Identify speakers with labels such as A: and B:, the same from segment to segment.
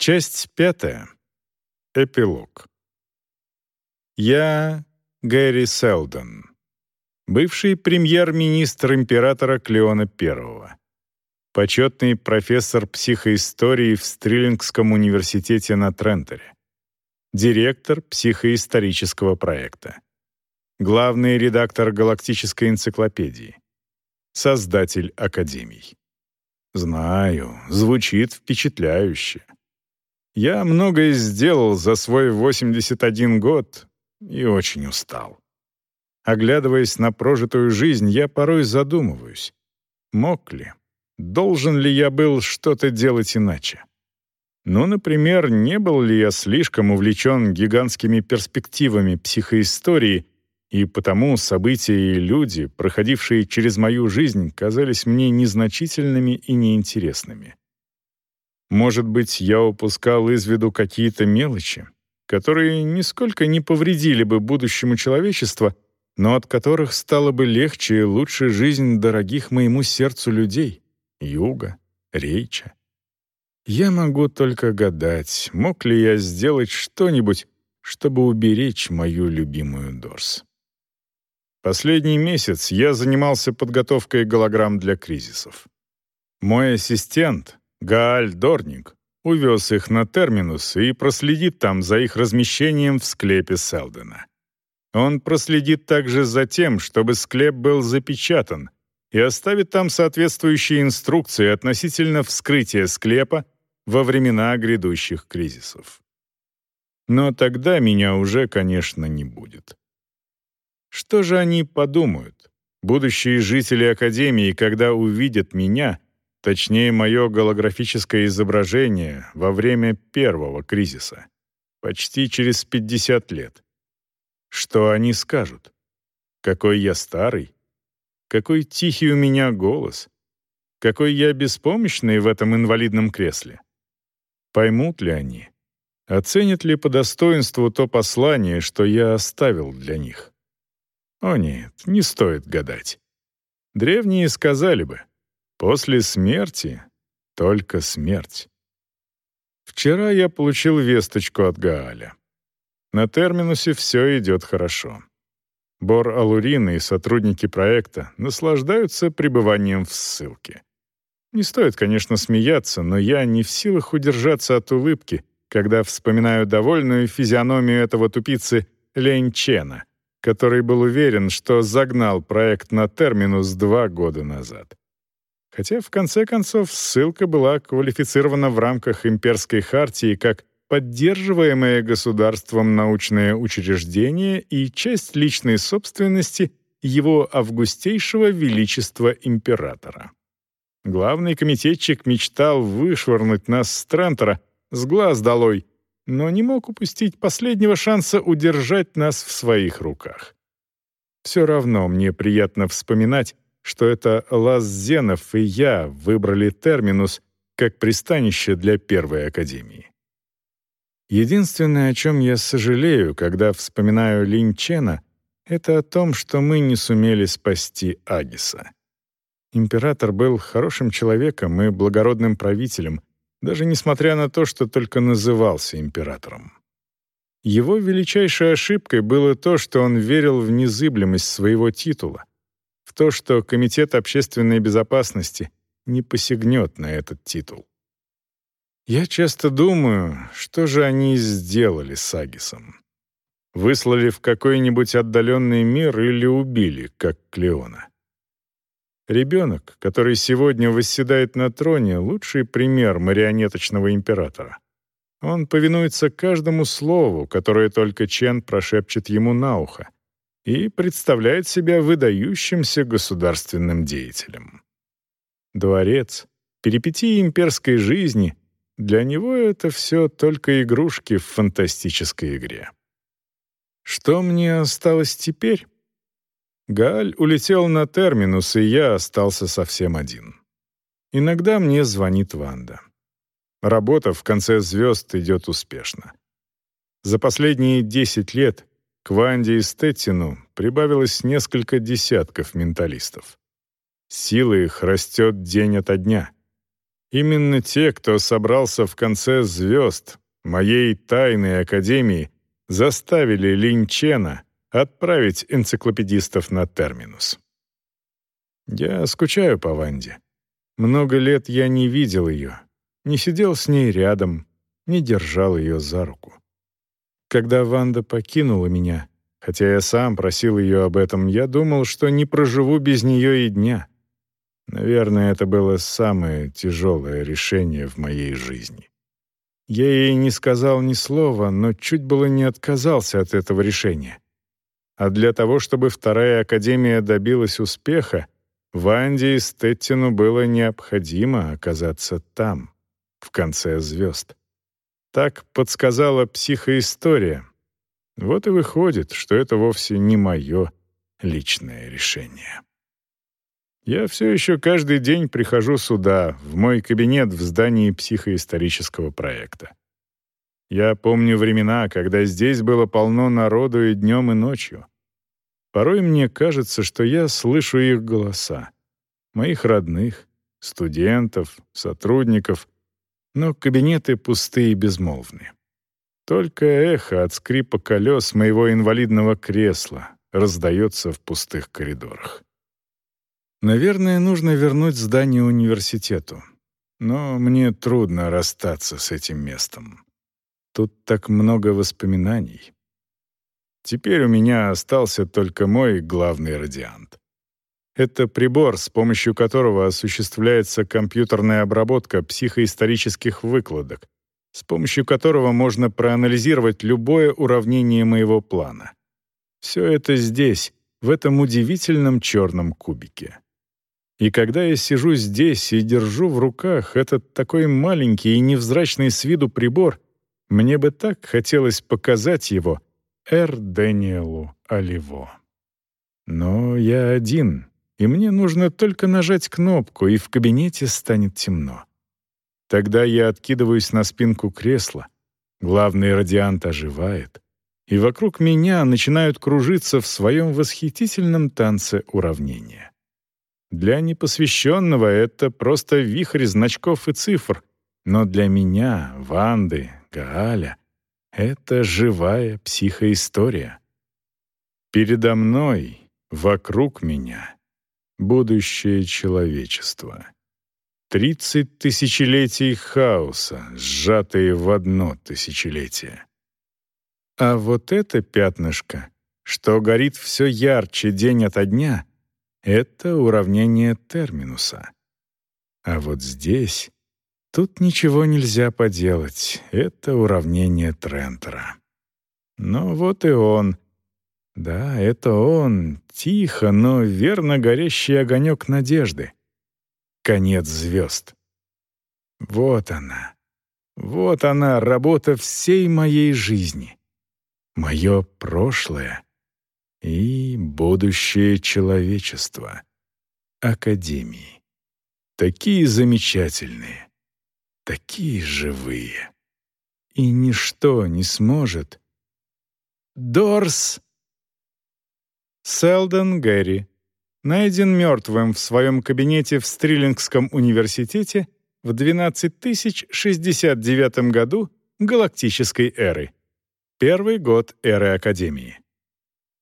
A: Часть пятая. Эпилог. Я Гэри Селдон, бывший премьер-министр императора Клеона I, почетный профессор психоистории в Стрелингском университете на Тренторе, директор психоисторического проекта, главный редактор галактической энциклопедии, создатель академий. Знаю, звучит впечатляюще. Я многое сделал за свой 81 год и очень устал. Оглядываясь на прожитую жизнь, я порой задумываюсь, мог ли, должен ли я был что-то делать иначе. Ну, например, не был ли я слишком увлечен гигантскими перспективами психоистории, и потому события и люди, проходившие через мою жизнь, казались мне незначительными и неинтересными. Может быть, я упускал из виду какие-то мелочи, которые нисколько не повредили бы будущему человечества, но от которых стало бы легче и лучше жизнь дорогих моему сердцу людей — Юга, Рейча. Я могу только гадать, мог ли я сделать что-нибудь, чтобы уберечь мою любимую Дорс. Последний месяц я занимался подготовкой голограмм для кризисов. Мой ассистент, Гааль Дорник, увез их на терминус и проследит там за их размещением в склепе Селдена. Он проследит также за тем, чтобы склеп был запечатан, и оставит там соответствующие инструкции относительно вскрытия склепа во времена грядущих кризисов. Но тогда меня уже, конечно, не будет. Что же они подумают, будущие жители Академии, когда увидят меня, точнее мое голографическое изображение во время первого кризиса, почти через 50 лет? Что они скажут? Какой я старый? Какой тихий у меня голос? Какой я беспомощный в этом инвалидном кресле? Поймут ли они? Оценят ли по достоинству то послание, что я оставил для них? О нет, не стоит гадать. Древние сказали бы, после смерти только смерть. Вчера я получил весточку от Гааля. На терминусе все идет хорошо. Бор Алурин и сотрудники проекта наслаждаются пребыванием в ссылке. Не стоит, конечно, смеяться, но я не в силах удержаться от улыбки, когда вспоминаю довольную физиономию этого тупицы Лень Чена, который был уверен, что загнал проект на терминус два года назад. Хотя, в конце концов, ссылка была квалифицирована в рамках имперской хартии как поддерживаемое государством научное учреждение и часть личной собственности его августейшего величества императора. Главный комитетчик мечтал вышвырнуть нас с Трентера с глаз долой — но не мог упустить последнего шанса удержать нас в своих руках. Все равно мне приятно вспоминать, что это Лаззенов и я выбрали терминус как пристанище для первой академии. Единственное, о чем я сожалею, когда вспоминаю Линчена, это о том, что мы не сумели спасти Агиса. Император был хорошим человеком и благородным правителем, даже несмотря на то, что только назывался императором. Его величайшей ошибкой было то, что он верил в незыблемость своего титула, в то, что Комитет общественной безопасности не посягнет на этот титул. Я часто думаю, что же они сделали с Агисом. Выслали в какой-нибудь отдаленный мир или убили, как Клеона. Ребенок, который сегодня восседает на троне, лучший пример марионеточного императора. Он повинуется каждому слову, которое только Чен прошепчет ему на ухо, и представляет себя выдающимся государственным деятелем. Дворец, перипетии имперской жизни — для него это все только игрушки в фантастической игре. Что мне осталось теперь? Гааль улетел на терминус, и я остался совсем один. Иногда мне звонит Ванда. Работа в конце звезд идет успешно. За последние 10 лет к Ванде и Стеттину прибавилось несколько десятков менталистов. Сила их растет день ото дня. Именно те, кто собрался в конце звезд, моей тайной академии, заставили Линчена отправить энциклопедистов на терминус. Я скучаю по Ванде. Много лет я не видел ее, не сидел с ней рядом, не держал ее за руку. Когда Ванда покинула меня, хотя я сам просил ее об этом, я думал, что не проживу без нее и дня. Наверное, это было самое тяжелое решение в моей жизни. Я ей не сказал ни слова, но чуть было не отказался от этого решения. А для того, чтобы вторая академия добилась успеха, Ванде и Стеттину было необходимо оказаться там, в конце звезд. Так подсказала психоистория. Вот и выходит, что это вовсе не мое личное решение. Я все еще каждый день прихожу сюда, в мой кабинет в здании психоисторического проекта. Я помню времена, когда здесь было полно народу и днем, и ночью. Порой мне кажется, что я слышу их голоса. Моих родных, студентов, сотрудников. Но кабинеты пустые и безмолвны. Только эхо от скрипа колес моего инвалидного кресла раздается в пустых коридорах. Наверное, нужно вернуть здание университету. Но мне трудно расстаться с этим местом. Тут так много воспоминаний. Теперь у меня остался только мой главный радиант. Это прибор, с помощью которого осуществляется компьютерная обработка психоисторических выкладок, с помощью которого можно проанализировать любое уравнение моего плана. Все это здесь, в этом удивительном черном кубике. И когда я сижу здесь и держу в руках этот такой маленький и невзрачный с виду прибор, мне бы так хотелось показать его Эр Дэниелу Оливо. Но я один, и мне нужно только нажать кнопку, и в кабинете станет темно. Тогда я откидываюсь на спинку кресла, главный радиант оживает, и вокруг меня начинают кружиться в своем восхитительном танце уравнения. Для непосвященного это просто вихрь значков и цифр, но для меня, Ванды, Гааля — это живая психоистория. Передо мной, вокруг меня — будущее человечества. Тридцать тысячелетий хаоса, сжатые в одно тысячелетие. А вот это пятнышко, что горит все ярче день ото дня, это уравнение терминуса. А вот здесь... Тут ничего нельзя поделать. Это уравнение Трентера. Но вот и он. Да, это он. Тихо, но верно горящий огонек надежды. Конец звезд. Вот она. Вот она, работа всей моей жизни. Мое прошлое и будущее человечества. Академии. Такие замечательные, такие живые. И ничто не сможет. Дорс! Селдон Гэри. Найден мертвым в своем кабинете в Стрилингском университете в 12069 году галактической эры. Первый год эры Академии.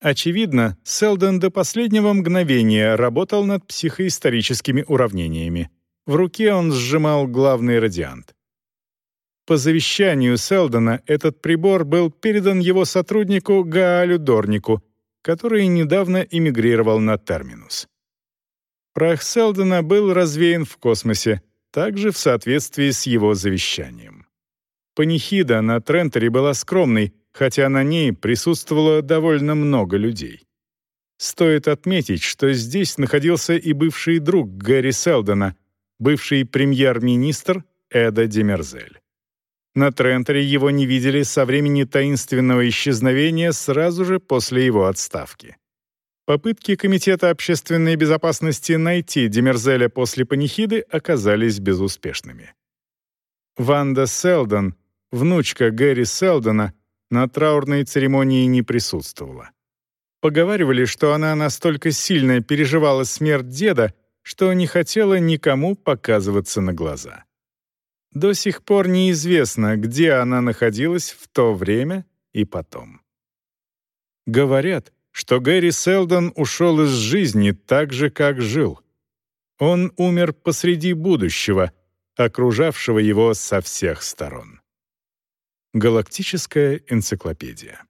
A: Очевидно, Селдон до последнего мгновения работал над психоисторическими уравнениями. В руке он сжимал главный радиант. По завещанию Селдона этот прибор был передан его сотруднику Гаалю Дорнику, который недавно эмигрировал на Терминус. Прах Селдона был развеян в космосе, также в соответствии с его завещанием. Панихида на Трентере была скромной, хотя на ней присутствовало довольно много людей. Стоит отметить, что здесь находился и бывший друг Гэри Селдона, бывший премьер-министр Эда Демерзель. На Трентере его не видели со времени таинственного исчезновения сразу же после его отставки. Попытки Комитета общественной безопасности найти Демерзеля после панихиды оказались безуспешными. Ванда Селдон, внучка Гэри Селдона, на траурной церемонии не присутствовала. Поговаривали, что она настолько сильно переживала смерть деда, что не хотела никому показываться на глаза. До сих пор неизвестно, где она находилась в то время и потом. Говорят, что Гэри Селдон ушел из жизни так же, как жил. Он умер посреди будущего, окружавшего его со всех сторон. Галактическая энциклопедия